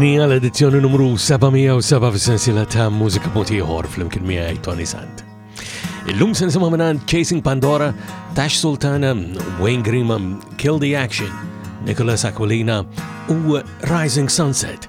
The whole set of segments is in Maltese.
Dinija l-edizzjoni numru 707 fil-sensila ta' mużika motiħor fl-imkien miegħi Tony Sant. Illum se nisimgħu minn Chasing Pandora, Tash Sultana, Wayne Grima, Kill the Action, Nicholas Aquilina u Rising Sunset.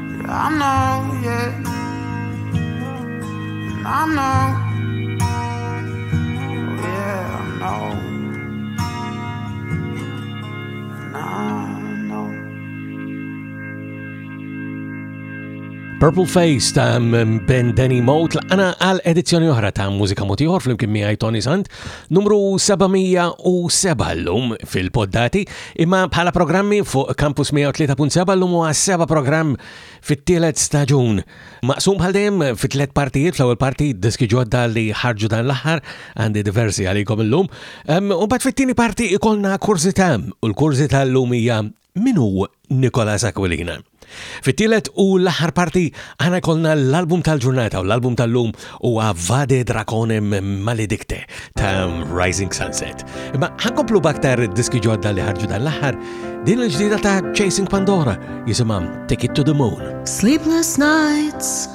I know, yeah. I know. Yeah, I know. I know. Purple Face ta' Ben Danny Mout l-għana għal edizzjoni oħra ta' mużika motiħor fl-imkien miħaj Tony Sant numru 707 l-lum fil-poddati Imma bħala programmi fuq Campus 103.7 l-lum huwa seba programm fit-tielet staġun. Maqsum bħal dejjem fit tlet partijiet, l-ewwel parti diski ġodda li ħarġu dan l-aħħar għandi diversi għalikom illum. U bad fit-tieni parti ikolna kurzita u l-kurzita l-lum hija minu Nikolas Aquilina. Fit-tielet u l-aħħar parti aħna jkollna l-album tal-ġurnata u l-album tal-lum huwa Vade Draconem Maledicte ta' Rising Sunset. Imma ħankomplu baktar diski ġodda li ħarġu dan l-aħħar Din il-ġdida ta' Chasing Pandora jisimam Take It To The Moon. Sleepless nights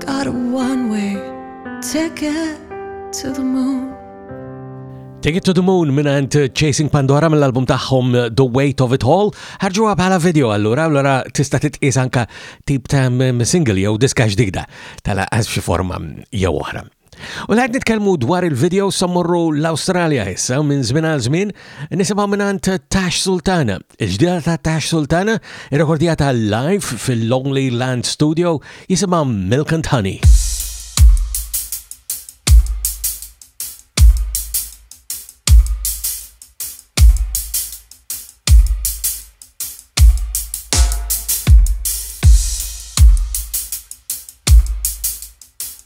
Got a one-way ticket to the moon Take it to the moon minant Chasing Pandora mill-album tagħhom The Weight of It All. Ħarġuha bħala video allura, allura tista' titqis anka tip ta' single jew diska ġdida tal-qas xi forma jew oħra. U l-għad nitkelmu dwar il-video sammurru l-Australia issa minn żmien għal żmien nisimgħu minnant Tash Sultana. Il-ġdida ta' Tash Sultana irrekordija ta' live fil-Lonely Land Studio jisimha Milk and Honey.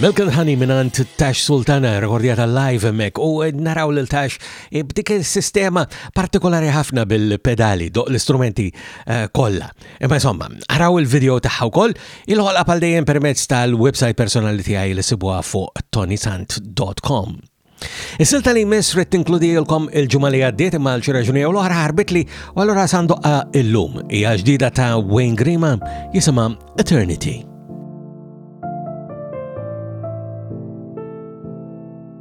Malcolm Honey minant Tash Sultana rekordjata live emmek u naraw l-Tash b'dik sistema partikolari ħafna bil-pedali doq l-istrumenti Eh, kollha. Imma insomma, araw il-video tagħha wkoll, il-ħolqa pal dejjem permezz tal-website personali tiegħi li sibuha fuq tonisant.com. Is-silta li jmiss rrid tinkludilkom il-ġimgħa li għaddiet imma l raġuni jew l-oħra ħarbit li u allura sandoqqa illum hija ġdida ta' Wayne Grima jisimha Eternity.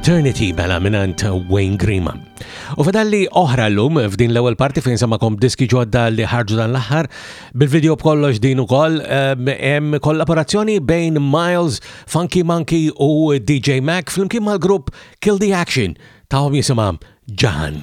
Eternity mela minant Wayne Grima. U fedalli oħra l-lum f'din l-ewwel parti fejn samakom diski ġodda li ħarġu dan l-aħħar bil-video b'kollox din ukoll ehm, hemm kollaborazzjoni bejn Miles, Funky Monkey u DJ Mac flimkien mal-grupp Kill the Action tawhom jisimha Ġahan.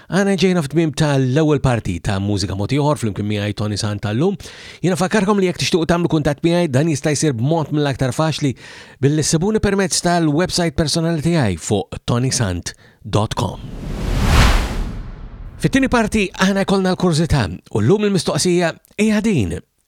Għana ġejna f'tmim tal-ewwel parti ta' Mużika Mod Ieħor flimkien miegħi Tony Sant tal-lum. Jiena fakkarkom li jekk tixtuq tagħmlu kuntatt miegħi dan jista' jsir b'mod mill-aktar faċli billi ssibuni permezz tal-website personali tiegħi fuq tonysant.com. Fit-tieni parti aħna jkollna l-kurżità u llum il-mistoqsija hija din.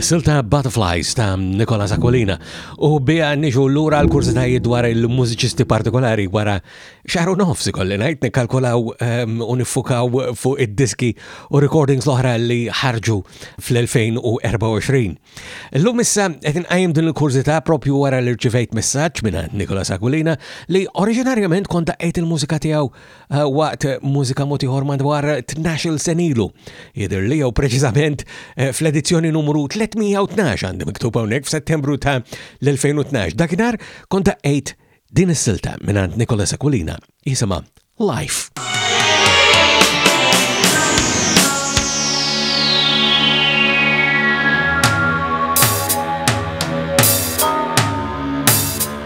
Silta Butterflies ta' Nicolas Aquilina u bija niġu l-ura l-kurzitajiet dwar il-mużiċisti partikolari wara xaru nofsi kolli najt nikkalkulaw ehm, u nifukaw fuq id-diski u recordings l-oħra li ħarġu fl-2024. Illum issa qed inqajjem din il-kurzita propju wara li rċivejt messaġġ minn Nicolas Aquilina li oriġinarjament konta qejt il-mużika tiegħu waqt mużika mod ieħor madwar 12-il sen ilu. Jidher li jew preċiżament eh, fl-edizzjoni numru 312 għandi miktub hawnhekk f'Settembru ta' l-2012. Dakinhar konta qgħid din is-silta mingħand Nikola Sakulina jisimha Life.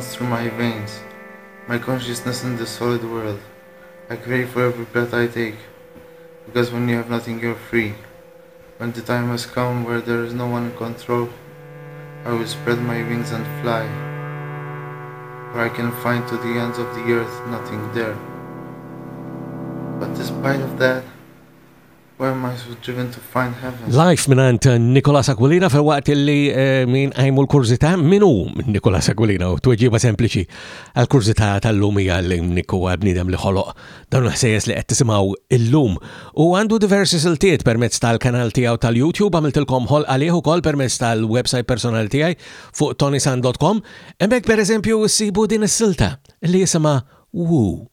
through my veins, my consciousness in the solid world. I crave for every breath I take, because when you have nothing, you're free. When the time has come where there is no one in control I will spread my wings and fly Where I can find to the ends of the earth nothing there But despite of that Where am I so driven to find heaven? Life minant Nikolas Aquilina fe waqt li eh, min għajmu l-kurzita minu Nikolas Aquilina u tweġiba sempliċi għal-kurzita tal-lumi għal-lim Niku għadnidem li ħoloq Dawn il-ħsejjes li qed tisimgħu illum u għandu diversi siltiet permezz tal-kanal tiegħu tal-YouTube għamiltilkom ħol għalih ukoll permezz tal-website personali tiegħi fuq tonisan.com. Hemmhekk pereżempju ssibu din is-silta li jisimha Woo.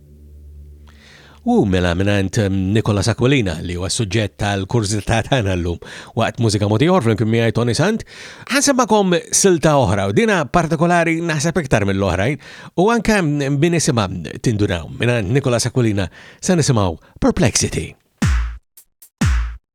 U mela minant Nicolas Aquilina li huwa suġġett tal-kurżità tagħna llum waqt mużika motiħor flimkien miegħi Tony Sant, ħansemmakom silta oħra u dina partikolari naħseb iktar mill-oħrajn u anke min isimha tindunaw minant Nicolas Aquilina se nisimgħu Perplexity.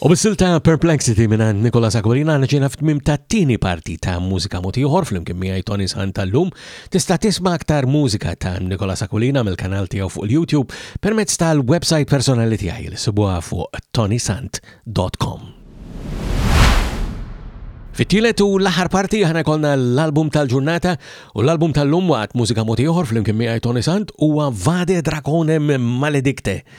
U bis-silta Perplexity mingħand Nicholas Aquilina aħna ġejna f'tmiem tat-tieni parti ta' Mużika Mod Ieħor flimkien miegħi Tony Zhan tal-lum. Tista' tisma' aktar mużika ta' Nicholas Aquilina mill-kanal tiegħu fuq il-YouTube permezz tal-website personali tiegħi li ssibuha fuq tonysant.com. Fit-tielet u l-aħħar parti aħna kolna l-album tal-ġurnata u l-album tal-lum waqt mużika moti oħor fl-imkien miegħi Tony Sant huwa Vade Draconem Maledicte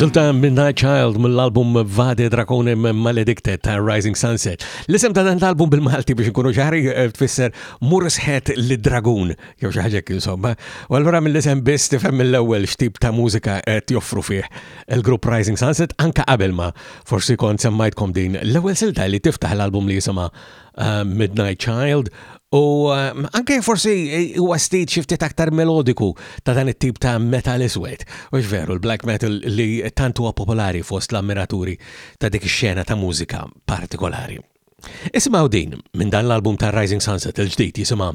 Silta Midnight Child mill-album Vade Dracone Maledicted ta' Rising Sunset. L-isem ta' dan l-album bil-Malti biex nkunu ġari eh, tfisser Mursħet li Dragun, jew xi ħaġa insomma. U allura mill-isem biss tifhem mill-ewwel x'tip ta' mużika qed joffru fih il-grupp Rising Sunset anka qabel ma forsi kont semmajtkom din l-ewwel silta li tiftaħ l-album li jisimha Um, Midnight Child, u um, anke forsi huwa stil xi ftit aktar melodiku ta' dan it-tip ta' metal iswed, u veru l-black metal li tant huwa popolari fost l-ammiraturi ta' dik ix-xena ta' mużika partikolari. Isimgħu din minn dan l-album ta' Rising Sunset il-ġdid jisimha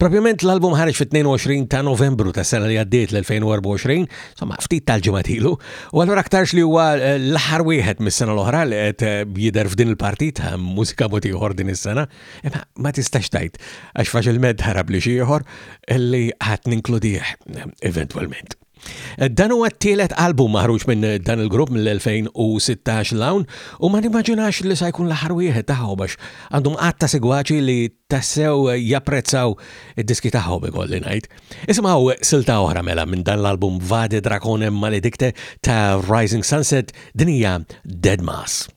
Propjament l-album ħareġ fit-22 ta' Novembru ta' sena li għaddiet l-2024, somma ftit tal-ġematilu, u għallur aktarx li huwa eh, l-aħħar wieħed mis-sena l-oħra li qed eh, jidher f'din il-partit ta' mużika motiħor din is-sena, imma ma tistax tajt għax faċilment ħarab li xi ieħor li ħadd ninkludih eh, eventwalment. Dan huwa t-tielet album maħruġ minn dan il-grupp mill-2016 l-hawn u ma nimmaġinax li sa jkun l-aħħar wieħed tagħhom għax għandhom qatt ta' segwaċi li tassew japprezzaw id-diski tagħhom ikolli ngħid. Isimgħu silta oħra mela minn dan l-album Vade Draconem Maledicte ta' Rising Sunset dinija Dead Mass.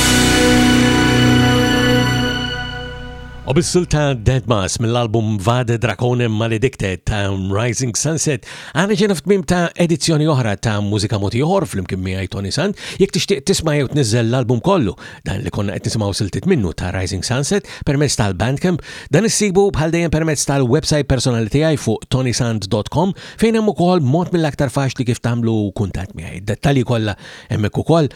U bis-sul ta' Dead Mass mill-album Vade Dracone Maledicte ta' Rising Sunset, għana ġena f'tmim ta' edizzjoni oħra ta' mużika motiħor fl-imkien miegħi Tony Sant. Jekk tixtieq tisma' jew tniżżel l-album kollu, dan li konna qed nisimgħu siltit minnu ta' Rising Sunset permezz tal-Bandcamp, dan issibu bħal dejjem permezz tal-website personali tiegħi fuq tonysant.com fejn hemm ukoll mod mill-aktar faċli kif tagħmlu kuntatt miegħi. Dettalji kollha hemmhekk ukoll